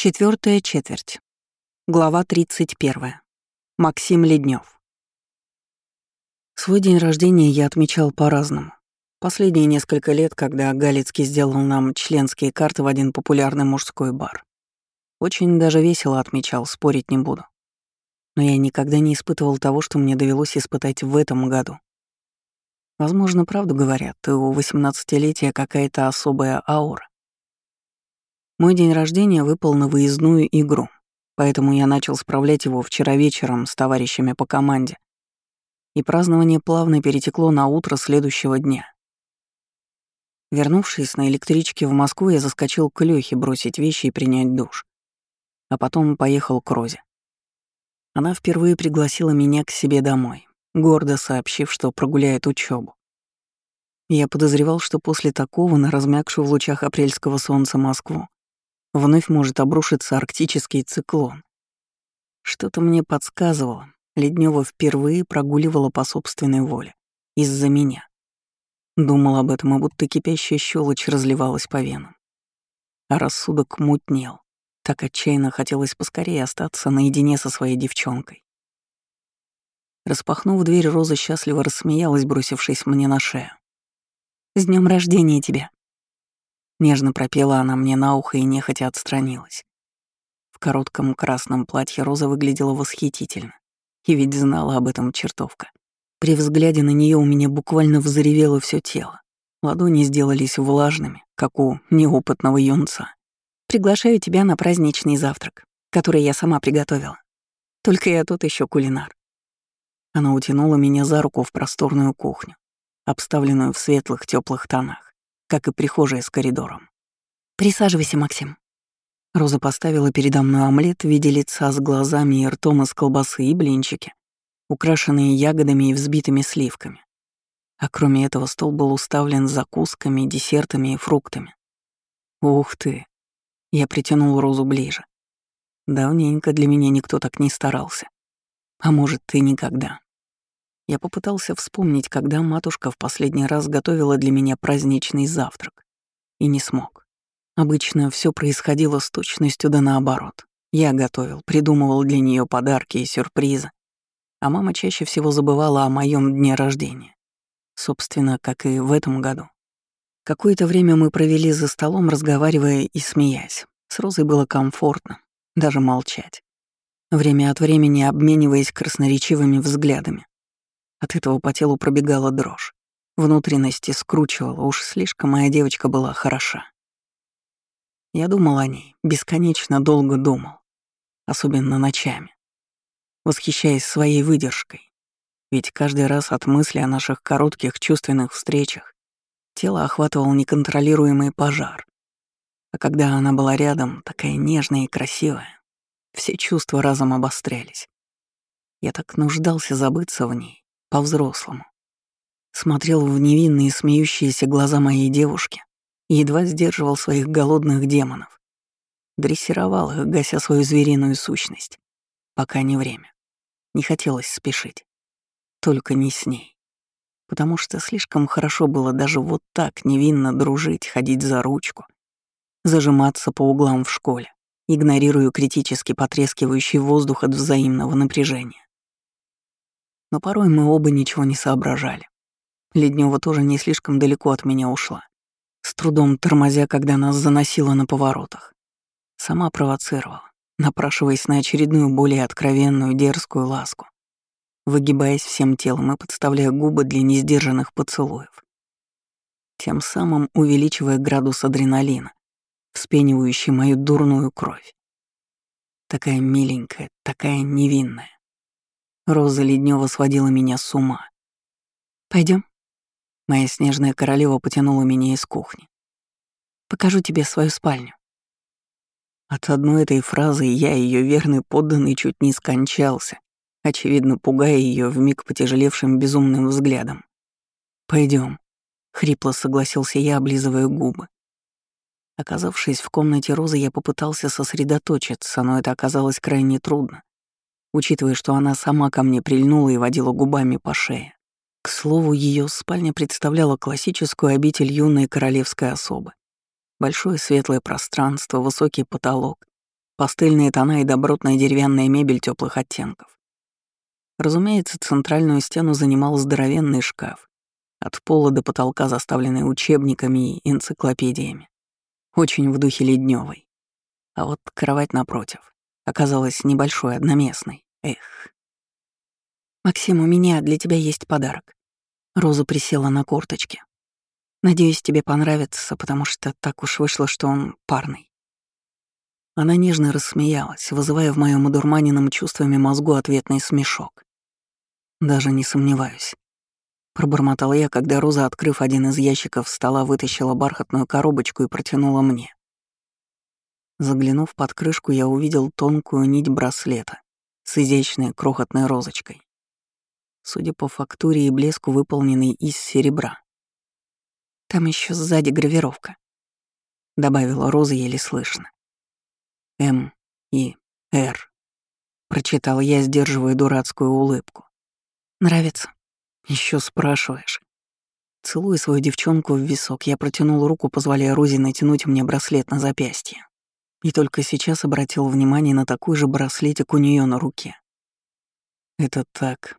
Четвертая четверть. Глава 31. Максим Леднев. Свой день рождения я отмечал по-разному. Последние несколько лет, когда Галицкий сделал нам членские карты в один популярный мужской бар. Очень даже весело отмечал, спорить не буду. Но я никогда не испытывал того, что мне довелось испытать в этом году. Возможно, правду говорят, и у 18-летия какая-то особая аура. Мой день рождения выпал на выездную игру, поэтому я начал справлять его вчера вечером с товарищами по команде. И празднование плавно перетекло на утро следующего дня. Вернувшись на электричке в Москву, я заскочил к Лёхе бросить вещи и принять душ. А потом поехал к Розе. Она впервые пригласила меня к себе домой, гордо сообщив, что прогуляет учебу. Я подозревал, что после такого на размягшую в лучах апрельского солнца Москву вновь может обрушиться арктический циклон. Что-то мне подсказывало, Леднева впервые прогуливала по собственной воле. Из-за меня. Думал об этом, и будто кипящая щелочь разливалась по венам. А рассудок мутнел. Так отчаянно хотелось поскорее остаться наедине со своей девчонкой. Распахнув дверь, Роза счастливо рассмеялась, бросившись мне на шею. «С днем рождения тебя!» Нежно пропела она мне на ухо и нехотя отстранилась. В коротком красном платье Роза выглядела восхитительно. И ведь знала об этом чертовка. При взгляде на нее у меня буквально взревело все тело. Ладони сделались влажными, как у неопытного юнца. «Приглашаю тебя на праздничный завтрак, который я сама приготовила. Только я тут еще кулинар». Она утянула меня за руку в просторную кухню, обставленную в светлых теплых тонах как и прихожая с коридором. «Присаживайся, Максим». Роза поставила передо мной омлет в виде лица с глазами и ртом из колбасы и блинчики, украшенные ягодами и взбитыми сливками. А кроме этого стол был уставлен закусками, десертами и фруктами. «Ух ты!» Я притянул Розу ближе. Давненько для меня никто так не старался. А может, ты никогда. Я попытался вспомнить, когда матушка в последний раз готовила для меня праздничный завтрак. И не смог. Обычно все происходило с точностью да наоборот. Я готовил, придумывал для нее подарки и сюрпризы. А мама чаще всего забывала о моем дне рождения. Собственно, как и в этом году. Какое-то время мы провели за столом, разговаривая и смеясь. С Розой было комфортно, даже молчать. Время от времени обмениваясь красноречивыми взглядами. От этого по телу пробегала дрожь. Внутренности скручивала, уж слишком моя девочка была хороша. Я думал о ней, бесконечно долго думал, особенно ночами, восхищаясь своей выдержкой. Ведь каждый раз от мысли о наших коротких чувственных встречах тело охватывал неконтролируемый пожар. А когда она была рядом, такая нежная и красивая, все чувства разом обострялись. Я так нуждался забыться в ней, по-взрослому. Смотрел в невинные смеющиеся глаза моей девушки и едва сдерживал своих голодных демонов. Дрессировал их, гася свою звериную сущность. Пока не время. Не хотелось спешить. Только не с ней. Потому что слишком хорошо было даже вот так невинно дружить, ходить за ручку, зажиматься по углам в школе, игнорируя критически потрескивающий воздух от взаимного напряжения но порой мы оба ничего не соображали. Леднева тоже не слишком далеко от меня ушла, с трудом тормозя, когда нас заносило на поворотах. Сама провоцировала, напрашиваясь на очередную более откровенную дерзкую ласку, выгибаясь всем телом и подставляя губы для несдержанных поцелуев. Тем самым увеличивая градус адреналина, вспенивающий мою дурную кровь. Такая миленькая, такая невинная. Роза Леднева сводила меня с ума. Пойдем. Моя снежная королева потянула меня из кухни. Покажу тебе свою спальню. От одной этой фразы я, ее верный подданный, чуть не скончался, очевидно, пугая ее вмиг потяжелевшим безумным взглядом. Пойдем, хрипло согласился я, облизывая губы. Оказавшись в комнате Розы, я попытался сосредоточиться, но это оказалось крайне трудно учитывая, что она сама ко мне прильнула и водила губами по шее. К слову, ее спальня представляла классическую обитель юной королевской особы. Большое светлое пространство, высокий потолок пастельные тона и добротная деревянная мебель теплых оттенков. Разумеется, центральную стену занимал здоровенный шкаф, от пола до потолка заставленный учебниками и энциклопедиями. Очень в духе ледневой. А вот кровать напротив оказалась небольшой, одноместной. Эх. «Максим, у меня для тебя есть подарок». Роза присела на корточки. «Надеюсь, тебе понравится, потому что так уж вышло, что он парный». Она нежно рассмеялась, вызывая в моем одурманенном чувствами мозгу ответный смешок. «Даже не сомневаюсь». Пробормотал я, когда Роза, открыв один из ящиков стола, вытащила бархатную коробочку и протянула мне. Заглянув под крышку, я увидел тонкую нить браслета с изящной крохотной розочкой. Судя по фактуре и блеску, выполненный из серебра. Там еще сзади гравировка, добавила Роза еле слышно. М и Р. Прочитал я, сдерживая дурацкую улыбку. Нравится? Еще спрашиваешь. Целуя свою девчонку в висок, я протянул руку, позволяя Розе натянуть мне браслет на запястье. И только сейчас обратил внимание на такой же браслетик у нее на руке. Это так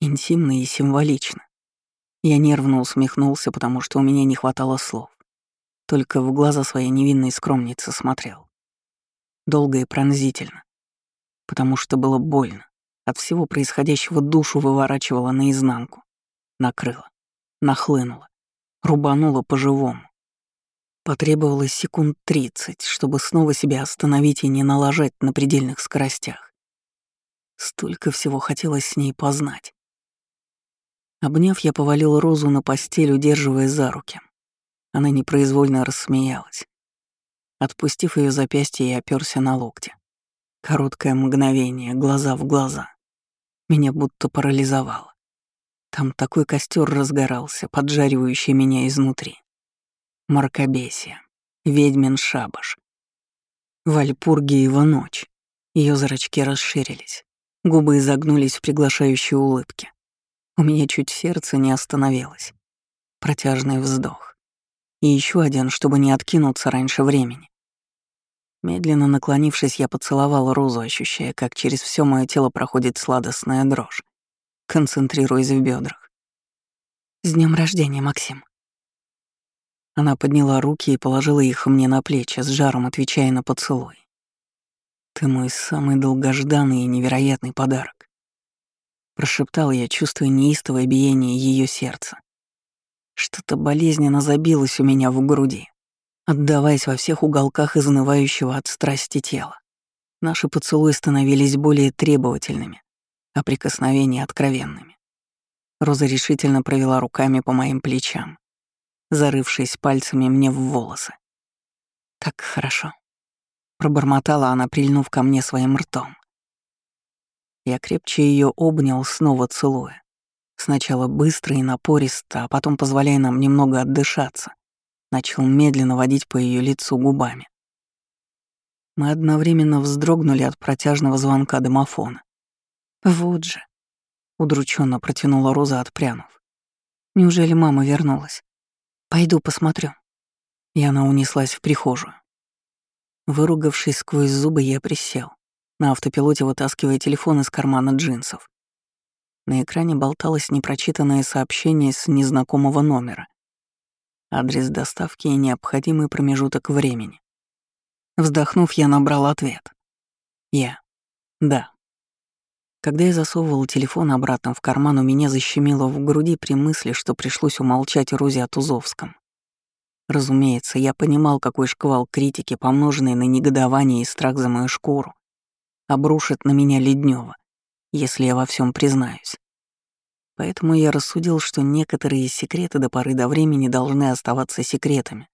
интимно и символично. Я нервно усмехнулся, потому что у меня не хватало слов. Только в глаза своей невинной скромницы смотрел. Долго и пронзительно. Потому что было больно. От всего происходящего душу выворачивало наизнанку. Накрыло. Нахлынуло. Рубануло по-живому. Потребовалось секунд тридцать, чтобы снова себя остановить и не налажать на предельных скоростях. Столько всего хотелось с ней познать. Обняв, я повалил Розу на постель, удерживая за руки. Она непроизвольно рассмеялась. Отпустив ее запястье, я оперся на локте. Короткое мгновение, глаза в глаза. Меня будто парализовало. Там такой костер разгорался, поджаривающий меня изнутри. Маркобесия, ведьмин шабаш. Вальпургиева ночь. Ее зрачки расширились, губы изогнулись в приглашающей улыбке. У меня чуть сердце не остановилось. Протяжный вздох. И еще один, чтобы не откинуться раньше времени. Медленно наклонившись, я поцеловал Розу, ощущая, как через все мое тело проходит сладостная дрожь, концентрируясь в бедрах. «С днем рождения, Максим!» Она подняла руки и положила их мне на плечи, с жаром отвечая на поцелуй. «Ты мой самый долгожданный и невероятный подарок», — прошептал я, чувствуя неистовое биение ее сердца. Что-то болезненно забилось у меня в груди, отдаваясь во всех уголках изнывающего от страсти тела. Наши поцелуи становились более требовательными, а прикосновения — откровенными. Роза решительно провела руками по моим плечам, зарывшись пальцами мне в волосы. «Так хорошо», — пробормотала она, прильнув ко мне своим ртом. Я крепче ее обнял, снова целуя. Сначала быстро и напористо, а потом позволяя нам немного отдышаться. Начал медленно водить по ее лицу губами. Мы одновременно вздрогнули от протяжного звонка домофона. «Вот же», — удрученно протянула Роза, отпрянув. «Неужели мама вернулась?» Пойду посмотрю. И она унеслась в прихожую. Выругавшись сквозь зубы, я присел, на автопилоте вытаскивая телефон из кармана джинсов. На экране болталось непрочитанное сообщение с незнакомого номера. Адрес доставки и необходимый промежуток времени. Вздохнув, я набрал ответ. Я. Да. Когда я засовывал телефон обратно в карман, у меня защемило в груди при мысли, что пришлось умолчать Розе о Тузовском. Разумеется, я понимал, какой шквал критики, помноженный на негодование и страх за мою шкуру, обрушит на меня Леднева, если я во всем признаюсь. Поэтому я рассудил, что некоторые секреты до поры до времени должны оставаться секретами.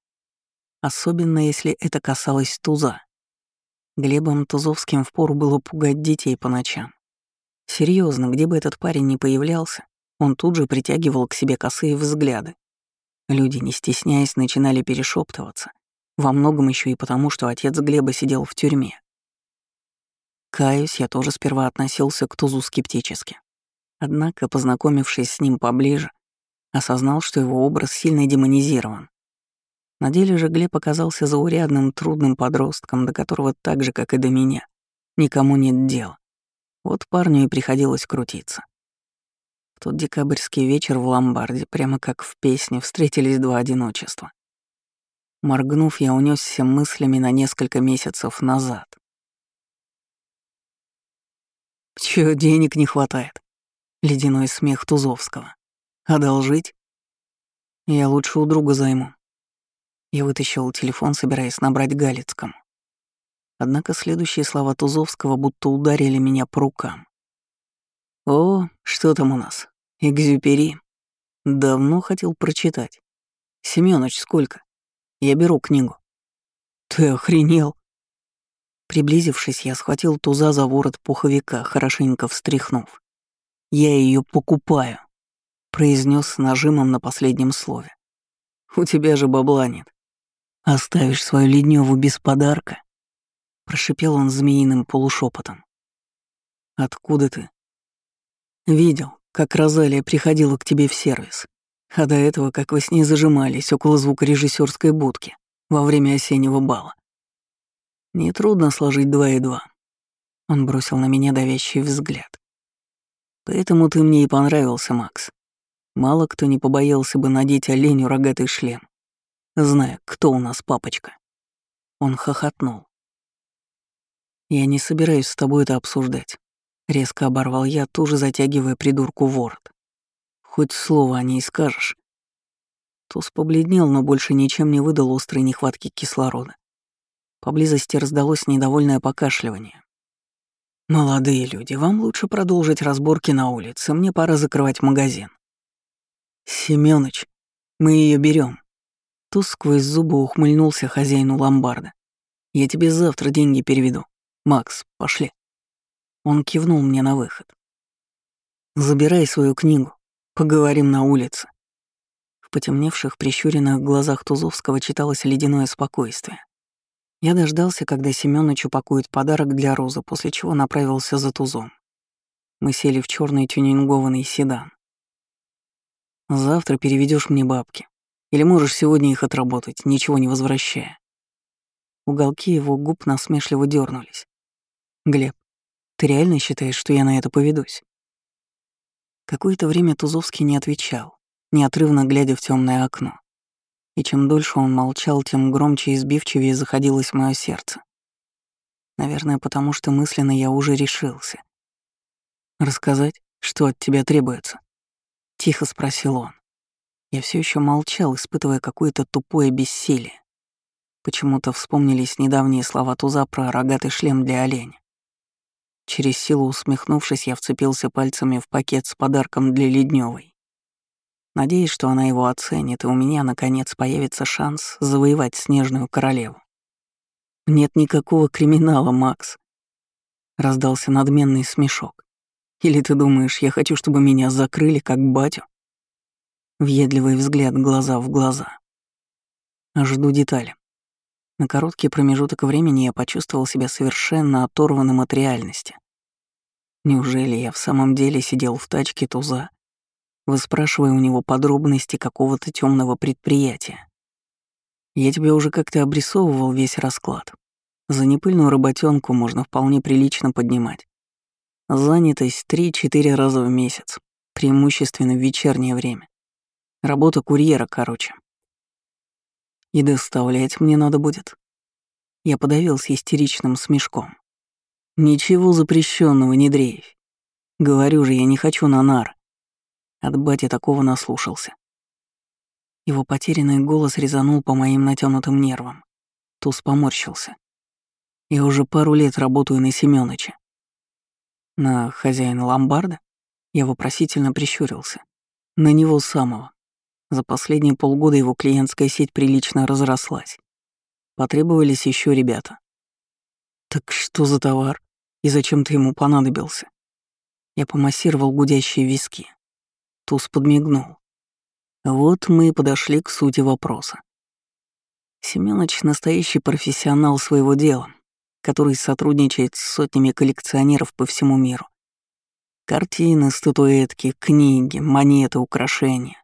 Особенно если это касалось Туза. Глебом Тузовским впору было пугать детей по ночам. Серьезно, где бы этот парень ни появлялся, он тут же притягивал к себе косые взгляды. Люди, не стесняясь, начинали перешептываться. Во многом еще и потому, что отец Глеба сидел в тюрьме. Каюсь, я тоже сперва относился к Тузу скептически. Однако, познакомившись с ним поближе, осознал, что его образ сильно демонизирован. На деле же Глеб оказался заурядным, трудным подростком, до которого так же, как и до меня, никому нет дела. Вот парню и приходилось крутиться. В тот декабрьский вечер в ломбарде, прямо как в песне, встретились два одиночества. Моргнув, я унесся мыслями на несколько месяцев назад. Чё, денег не хватает? Ледяной смех Тузовского. Одолжить? Я лучше у друга займу. Я вытащил телефон, собираясь набрать Галицкому. Однако следующие слова Тузовского будто ударили меня по рукам. «О, что там у нас? Экзюпери. Давно хотел прочитать. Семёныч, сколько? Я беру книгу». «Ты охренел?» Приблизившись, я схватил туза за ворот пуховика, хорошенько встряхнув. «Я ее покупаю», — произнес с нажимом на последнем слове. «У тебя же бабла нет. Оставишь свою ледневу без подарка?» Прошипел он змеиным полушепотом. «Откуда ты?» «Видел, как Розалия приходила к тебе в сервис, а до этого, как вы с ней зажимались около звукорежиссерской будки во время осеннего бала. Нетрудно сложить два и два. Он бросил на меня давящий взгляд. Поэтому ты мне и понравился, Макс. Мало кто не побоялся бы надеть оленю рогатый шлем, зная, кто у нас папочка. Он хохотнул. Я не собираюсь с тобой это обсуждать. Резко оборвал я, тоже затягивая придурку ворот. Хоть слово о ней скажешь. Туз побледнел, но больше ничем не выдал острой нехватки кислорода. Поблизости раздалось недовольное покашливание. «Молодые люди, вам лучше продолжить разборки на улице, мне пора закрывать магазин». «Семёныч, мы ее берем. Туз сквозь зубы ухмыльнулся хозяину ломбарда. «Я тебе завтра деньги переведу. Макс, пошли». Он кивнул мне на выход. «Забирай свою книгу. Поговорим на улице». В потемневших, прищуренных глазах Тузовского читалось ледяное спокойствие. Я дождался, когда Семёныч упакует подарок для Розы, после чего направился за тузом. Мы сели в черный тюнингованный седан. «Завтра переведешь мне бабки. Или можешь сегодня их отработать, ничего не возвращая». Уголки его губ насмешливо дернулись. «Глеб, ты реально считаешь, что я на это поведусь?» Какое-то время Тузовский не отвечал, неотрывно глядя в темное окно. И чем дольше он молчал, тем громче и сбивчивее заходилось мое сердце. Наверное, потому что мысленно я уже решился. «Рассказать, что от тебя требуется?» — тихо спросил он. Я все еще молчал, испытывая какое-то тупое бессилие. Почему-то вспомнились недавние слова Туза про рогатый шлем для оленя. Через силу усмехнувшись, я вцепился пальцами в пакет с подарком для Ледневой. Надеюсь, что она его оценит, и у меня, наконец, появится шанс завоевать Снежную Королеву. «Нет никакого криминала, Макс», — раздался надменный смешок. «Или ты думаешь, я хочу, чтобы меня закрыли, как батю?» Въедливый взгляд глаза в глаза. Жду детали. На короткий промежуток времени я почувствовал себя совершенно оторванным от реальности. Неужели я в самом деле сидел в тачке туза выспрашивая у него подробности какого-то темного предприятия. Я тебе уже как-то обрисовывал весь расклад. За непыльную работенку можно вполне прилично поднимать. Занятость 3-4 раза в месяц, преимущественно в вечернее время. Работа курьера, короче. И доставлять мне надо будет. Я подавился истеричным смешком. Ничего запрещенного, не дрейфь. Говорю же, я не хочу на нар. От бати такого наслушался. Его потерянный голос резанул по моим натянутым нервам. Туз поморщился. Я уже пару лет работаю на Семёныча. На хозяина ломбарда? Я вопросительно прищурился. На него самого. За последние полгода его клиентская сеть прилично разрослась. Потребовались еще ребята. Так что за товар? И зачем ты ему понадобился? Я помассировал гудящие виски. Туз подмигнул. Вот мы и подошли к сути вопроса. Семёныч — настоящий профессионал своего дела, который сотрудничает с сотнями коллекционеров по всему миру. Картины, статуэтки, книги, монеты, украшения.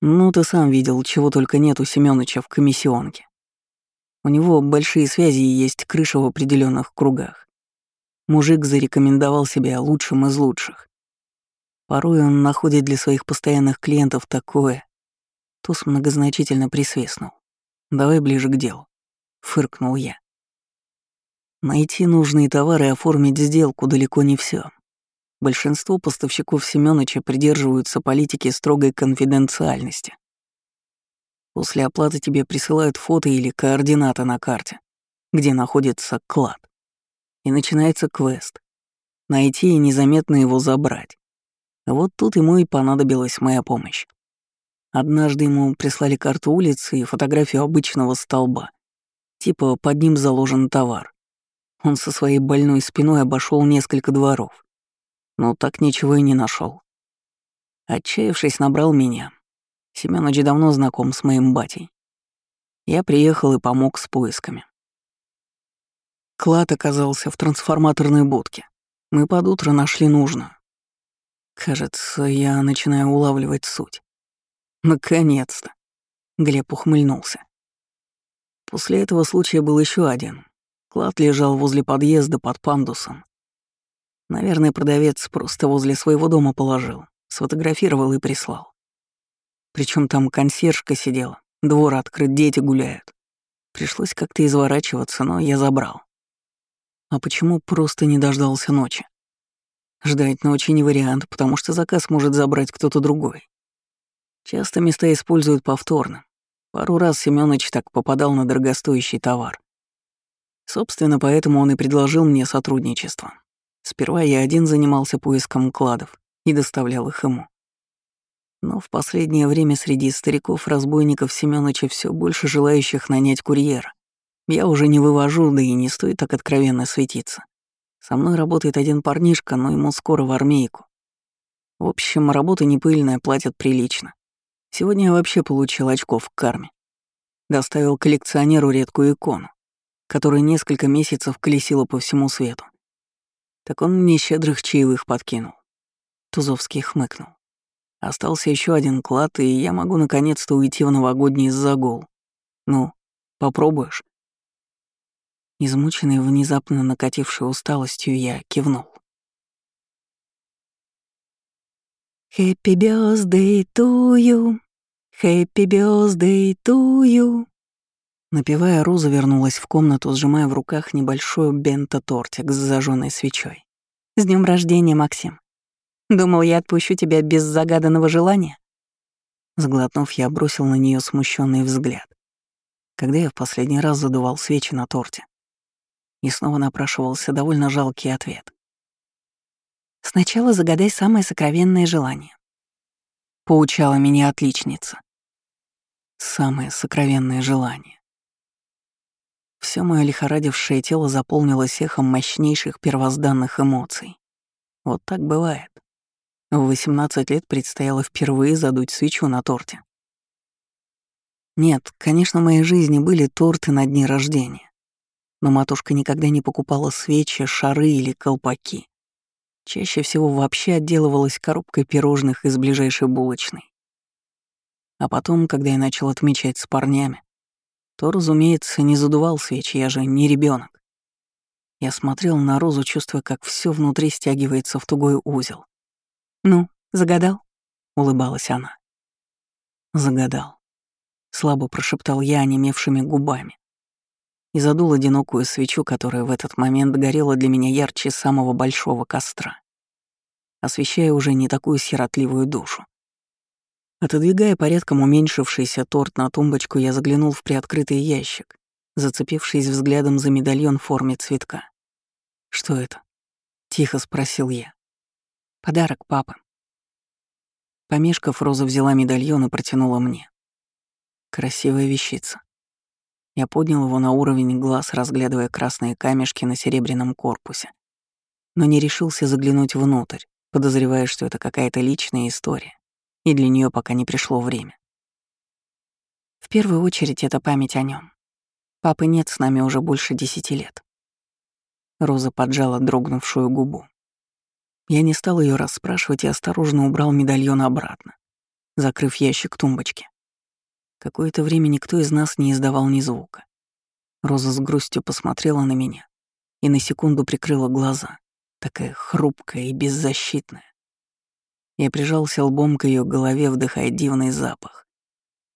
Ну, ты сам видел, чего только нет у Семёныча в комиссионке. У него большие связи и есть крыша в определенных кругах. Мужик зарекомендовал себя лучшим из лучших. Порой он находит для своих постоянных клиентов такое. Туз многозначительно присвистнул. «Давай ближе к делу», — фыркнул я. Найти нужные товары и оформить сделку далеко не все. Большинство поставщиков Семёныча придерживаются политики строгой конфиденциальности. После оплаты тебе присылают фото или координаты на карте, где находится клад. И начинается квест. Найти и незаметно его забрать. Вот тут ему и понадобилась моя помощь. Однажды ему прислали карту улицы и фотографию обычного столба. Типа под ним заложен товар. Он со своей больной спиной обошел несколько дворов. Но так ничего и не нашел. Отчаявшись, набрал меня. Семёныч давно знаком с моим батей. Я приехал и помог с поисками. Клад оказался в трансформаторной будке. Мы под утро нашли нужную. Кажется, я начинаю улавливать суть. Наконец-то. Глеб ухмыльнулся. После этого случая был еще один. Клад лежал возле подъезда под пандусом. Наверное, продавец просто возле своего дома положил, сфотографировал и прислал. Причем там консьержка сидела, двор открыт, дети гуляют. Пришлось как-то изворачиваться, но я забрал. А почему просто не дождался ночи? Ждать ночи не вариант, потому что заказ может забрать кто-то другой. Часто места используют повторно. Пару раз Семёныч так попадал на дорогостоящий товар. Собственно, поэтому он и предложил мне сотрудничество. Сперва я один занимался поиском кладов и доставлял их ему. Но в последнее время среди стариков-разбойников Семёныча все больше желающих нанять курьера. Я уже не вывожу, да и не стоит так откровенно светиться. Со мной работает один парнишка, но ему скоро в армейку. В общем, работа не платят прилично. Сегодня я вообще получил очков в карме. Доставил коллекционеру редкую икону которая несколько месяцев колесила по всему свету. Так он мне щедрых чаевых подкинул. Тузовский хмыкнул. Остался еще один клад, и я могу наконец-то уйти в новогодний загул. Ну, попробуешь? Измученный внезапно накатившей усталостью, я кивнул. «Happy birthday to you, happy birthday to you», Напивая, Роза вернулась в комнату, сжимая в руках небольшой бенто-тортик с зажженной свечой. «С днем рождения, Максим! Думал, я отпущу тебя без загаданного желания?» Сглотнув, я бросил на нее смущенный взгляд. Когда я в последний раз задувал свечи на торте, и снова напрашивался довольно жалкий ответ. «Сначала загадай самое сокровенное желание», — поучала меня отличница. «Самое сокровенное желание». Все мое лихорадившее тело заполнилось эхом мощнейших первозданных эмоций. Вот так бывает. В 18 лет предстояло впервые задуть свечу на торте. Нет, конечно, в моей жизни были торты на дни рождения. Но матушка никогда не покупала свечи, шары или колпаки. Чаще всего вообще отделывалась коробкой пирожных из ближайшей булочной. А потом, когда я начал отмечать с парнями, то, разумеется, не задувал свечи, я же не ребенок. Я смотрел на Розу, чувствуя, как все внутри стягивается в тугой узел. «Ну, загадал?» — улыбалась она. «Загадал», — слабо прошептал я онемевшими губами и задул одинокую свечу, которая в этот момент горела для меня ярче самого большого костра, освещая уже не такую сиротливую душу. Отодвигая порядком уменьшившийся торт на тумбочку, я заглянул в приоткрытый ящик, зацепившись взглядом за медальон в форме цветка. «Что это?» — тихо спросил я. «Подарок папы». Помешков, Роза взяла медальон и протянула мне. Красивая вещица. Я поднял его на уровень глаз, разглядывая красные камешки на серебряном корпусе. Но не решился заглянуть внутрь, подозревая, что это какая-то личная история и для нее пока не пришло время. В первую очередь это память о нем. Папы нет с нами уже больше десяти лет. Роза поджала дрогнувшую губу. Я не стал ее расспрашивать и осторожно убрал медальон обратно. закрыв ящик тумбочки. Какое-то время никто из нас не издавал ни звука. Роза с грустью посмотрела на меня и на секунду прикрыла глаза, такая хрупкая и беззащитная. Я прижался лбом к ее голове, вдыхая дивный запах.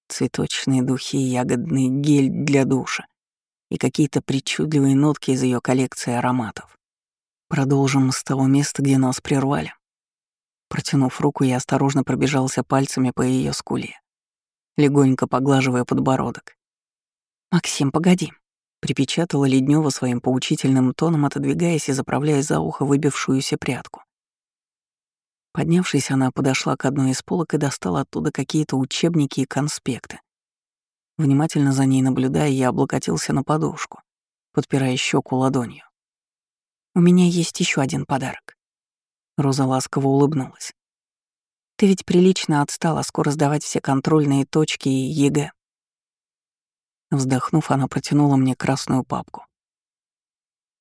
Цветочные духи, ягодный гель для душа и какие-то причудливые нотки из ее коллекции ароматов. Продолжим с того места, где нас прервали. Протянув руку, я осторожно пробежался пальцами по ее скуле, легонько поглаживая подбородок. «Максим, погоди», — припечатала Леднева своим поучительным тоном, отодвигаясь и заправляя за ухо выбившуюся прядку. Поднявшись, она подошла к одной из полок и достала оттуда какие-то учебники и конспекты. Внимательно за ней наблюдая, я облокотился на подушку, подпирая щеку ладонью. «У меня есть еще один подарок». Роза ласково улыбнулась. «Ты ведь прилично отстала скоро сдавать все контрольные точки и ЕГЭ». Вздохнув, она протянула мне красную папку.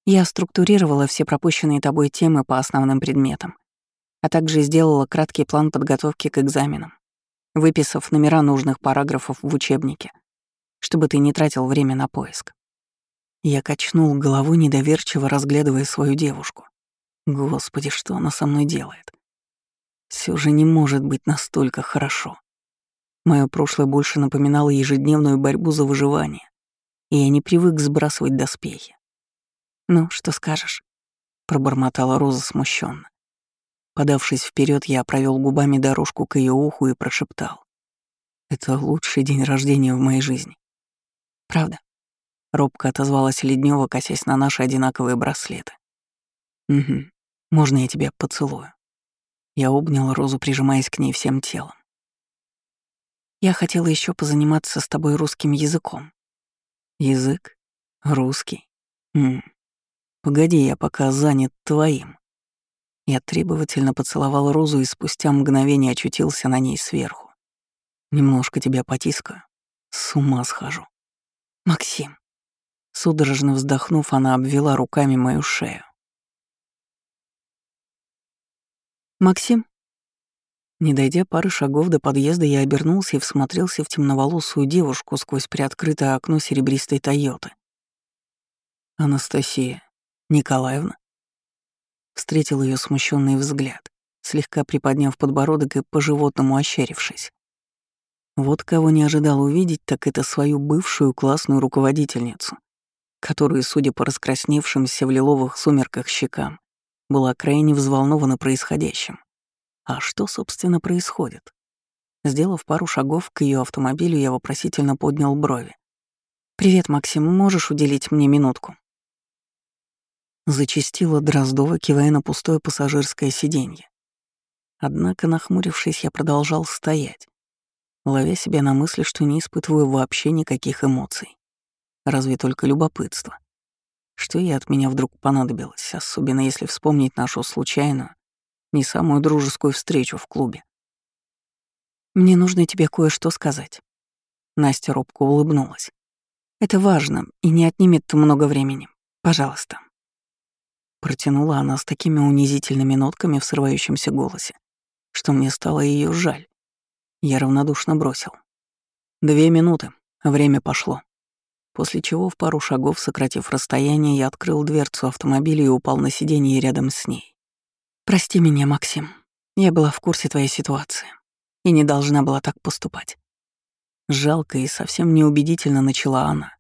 Я структурировала все пропущенные тобой темы по основным предметам, а также сделала краткий план подготовки к экзаменам, выписав номера нужных параграфов в учебнике, чтобы ты не тратил время на поиск. Я качнул головой, недоверчиво разглядывая свою девушку. Господи, что она со мной делает? Все же не может быть настолько хорошо. Мое прошлое больше напоминало ежедневную борьбу за выживание, и я не привык сбрасывать доспехи. «Ну, что скажешь?» — пробормотала Роза смущенно. Подавшись вперед, я провел губами дорожку к ее уху и прошептал. «Это лучший день рождения в моей жизни». «Правда?» Робко отозвалась Леднева, косясь на наши одинаковые браслеты. «Угу. Можно я тебя поцелую?» Я обнял Розу, прижимаясь к ней всем телом. «Я хотела еще позаниматься с тобой русским языком». «Язык? Русский? М Погоди, я пока занят твоим». Я требовательно поцеловал Розу и спустя мгновение очутился на ней сверху. «Немножко тебя потискаю. С ума схожу». «Максим». Судорожно вздохнув, она обвела руками мою шею. «Максим?» Не дойдя пары шагов до подъезда, я обернулся и всмотрелся в темноволосую девушку сквозь приоткрытое окно серебристой «Тойоты». «Анастасия Николаевна?» Встретил ее смущенный взгляд, слегка приподняв подбородок и по-животному ощерившись. Вот кого не ожидал увидеть, так это свою бывшую классную руководительницу, которая, судя по раскрасневшимся в лиловых сумерках щекам, была крайне взволнована происходящим. А что, собственно, происходит? Сделав пару шагов к ее автомобилю, я вопросительно поднял брови. «Привет, Максим, можешь уделить мне минутку?» Зачистила Дроздова, кивая на пустое пассажирское сиденье. Однако, нахмурившись, я продолжал стоять, ловя себя на мысли, что не испытываю вообще никаких эмоций. Разве только любопытство. Что ей от меня вдруг понадобилось, особенно если вспомнить нашу случайную, не самую дружескую встречу в клубе. «Мне нужно тебе кое-что сказать». Настя робко улыбнулась. «Это важно и не отнимет много времени. Пожалуйста». Протянула она с такими унизительными нотками в срывающемся голосе, что мне стало ее жаль. Я равнодушно бросил. «Две минуты. Время пошло». После чего в пару шагов, сократив расстояние, я открыл дверцу автомобиля и упал на сиденье рядом с ней. «Прости меня, Максим. Я была в курсе твоей ситуации и не должна была так поступать». Жалко и совсем неубедительно начала она.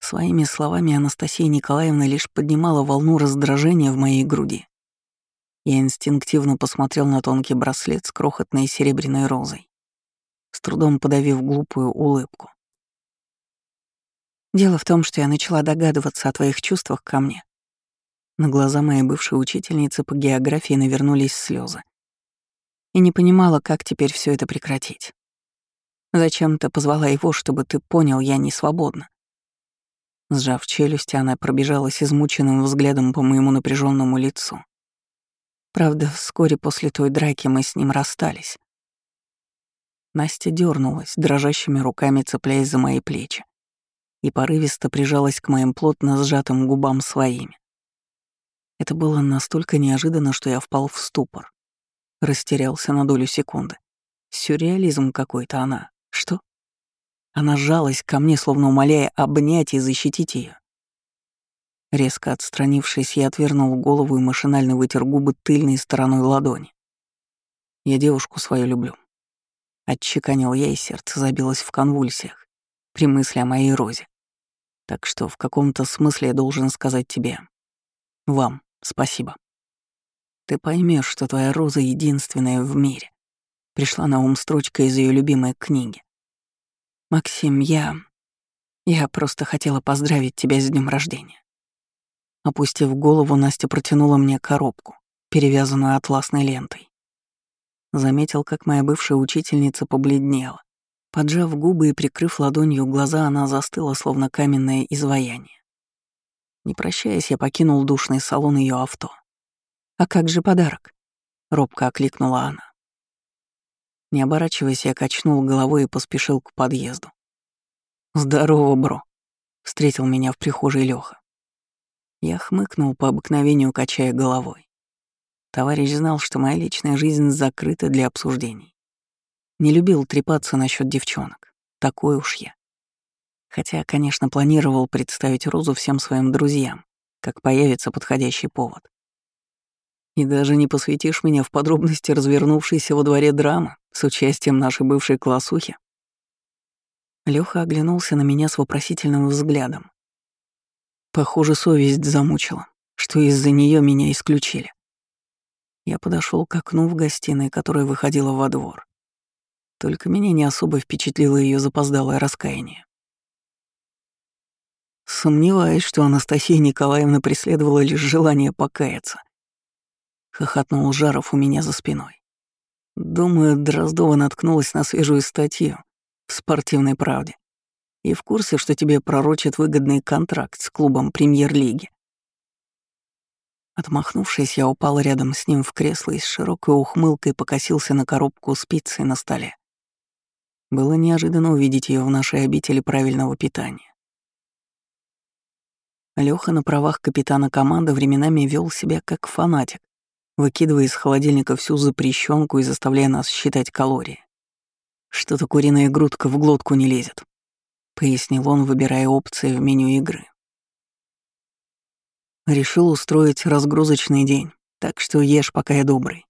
Своими словами Анастасия Николаевна лишь поднимала волну раздражения в моей груди. Я инстинктивно посмотрел на тонкий браслет с крохотной серебряной розой, с трудом подавив глупую улыбку. Дело в том, что я начала догадываться о твоих чувствах ко мне. На глаза моей бывшей учительницы по географии навернулись слезы. И не понимала, как теперь все это прекратить. Зачем ты позвала его, чтобы ты понял, я не свободна. Сжав челюсти, она пробежалась измученным взглядом по моему напряженному лицу. Правда, вскоре после той драки мы с ним расстались. Настя дернулась, дрожащими руками цепляясь за мои плечи и порывисто прижалась к моим плотно сжатым губам своими. Это было настолько неожиданно, что я впал в ступор. Растерялся на долю секунды, Сюрреализм какой-то она. Она сжалась ко мне, словно умоляя обнять и защитить ее. Резко отстранившись, я отвернул голову и машинально вытер губы тыльной стороной ладони. Я девушку свою люблю. Отчеканил я, и сердце забилось в конвульсиях при мысли о моей Розе. Так что в каком-то смысле я должен сказать тебе, вам спасибо. Ты поймешь, что твоя Роза единственная в мире. Пришла на ум строчка из ее любимой книги. Максим, я... Я просто хотела поздравить тебя с днем рождения. Опустив голову, Настя протянула мне коробку, перевязанную атласной лентой. Заметил, как моя бывшая учительница побледнела. Поджав губы и прикрыв ладонью глаза, она застыла, словно каменное изваяние. Не прощаясь, я покинул душный салон ее авто. «А как же подарок?» — робко окликнула она. Не оборачиваясь, я качнул головой и поспешил к подъезду. «Здорово, бро», — встретил меня в прихожей Лёха. Я хмыкнул по обыкновению, качая головой. Товарищ знал, что моя личная жизнь закрыта для обсуждений. Не любил трепаться насчет девчонок. Такой уж я. Хотя, конечно, планировал представить Розу всем своим друзьям, как появится подходящий повод. И даже не посвятишь меня в подробности развернувшейся во дворе драмы с участием нашей бывшей классухи? Лёха оглянулся на меня с вопросительным взглядом. Похоже, совесть замучила, что из-за нее меня исключили. Я подошел к окну в гостиной, которая выходила во двор. Только меня не особо впечатлило ее запоздалое раскаяние. Сомневаюсь, что Анастасия Николаевна преследовала лишь желание покаяться. Хохотнул Жаров у меня за спиной. Думаю, Дроздова наткнулась на свежую статью в «Спортивной правде» и в курсе, что тебе пророчат выгодный контракт с клубом премьер-лиги. Отмахнувшись, я упал рядом с ним в кресло и с широкой ухмылкой покосился на коробку спицы на столе. Было неожиданно увидеть ее в нашей обители правильного питания. Лёха на правах капитана команды временами вел себя как фанатик, выкидывая из холодильника всю запрещенку и заставляя нас считать калории. Что-то куриная грудка в глотку не лезет, пояснил он, выбирая опции в меню игры. Решил устроить разгрузочный день, так что ешь, пока я добрый.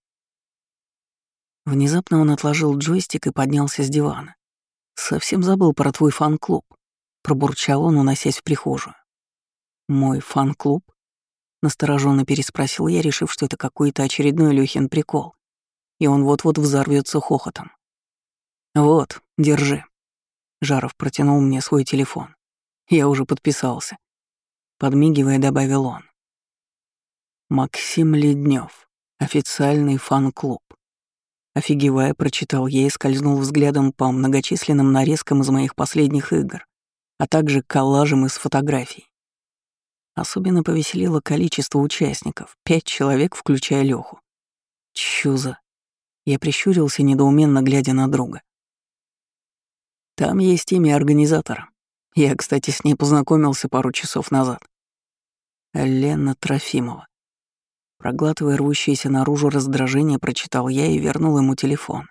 Внезапно он отложил джойстик и поднялся с дивана. «Совсем забыл про твой фан-клуб», — пробурчал он, уносясь в прихожую. «Мой фан-клуб?» — настороженно переспросил я, решив, что это какой-то очередной Лёхин прикол, и он вот-вот взорвется хохотом. «Вот, держи». Жаров протянул мне свой телефон. Я уже подписался. Подмигивая, добавил он. Максим Леднев, официальный фан-клуб. Офигевая, прочитал я и скользнул взглядом по многочисленным нарезкам из моих последних игр, а также коллажам из фотографий. Особенно повеселило количество участников — пять человек, включая Лёху. Чуза. Я прищурился, недоуменно глядя на друга. Там есть имя организатора. Я, кстати, с ней познакомился пару часов назад. Лена Трофимова. Проглатывая рвущееся наружу раздражение, прочитал я и вернул ему телефон.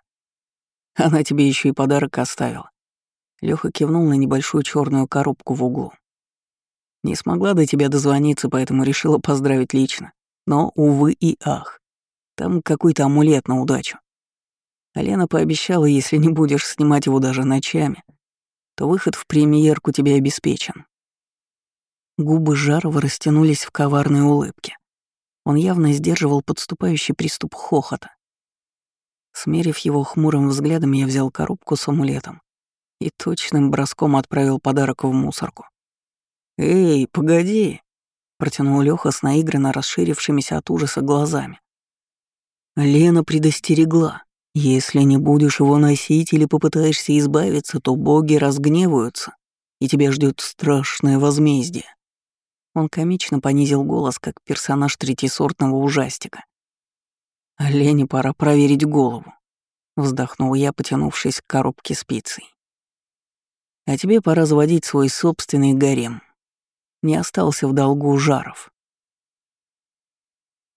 Она тебе еще и подарок оставила. Леха кивнул на небольшую черную коробку в углу. Не смогла до тебя дозвониться, поэтому решила поздравить лично. Но, увы и ах, там какой-то амулет на удачу. Алена пообещала, если не будешь снимать его даже ночами, то выход в премьерку тебе обеспечен. Губы Жарова растянулись в коварной улыбке. Он явно сдерживал подступающий приступ хохота. Смерив его хмурым взглядом, я взял коробку с амулетом и точным броском отправил подарок в мусорку. «Эй, погоди!» — протянул Лёха с наигранно расширившимися от ужаса глазами. Лена предостерегла. «Если не будешь его носить или попытаешься избавиться, то боги разгневаются, и тебя ждет страшное возмездие». Он комично понизил голос, как персонаж третьесортного ужастика. «Лене пора проверить голову», — вздохнул я, потянувшись к коробке спицей. «А тебе пора заводить свой собственный гарем. Не остался в долгу жаров».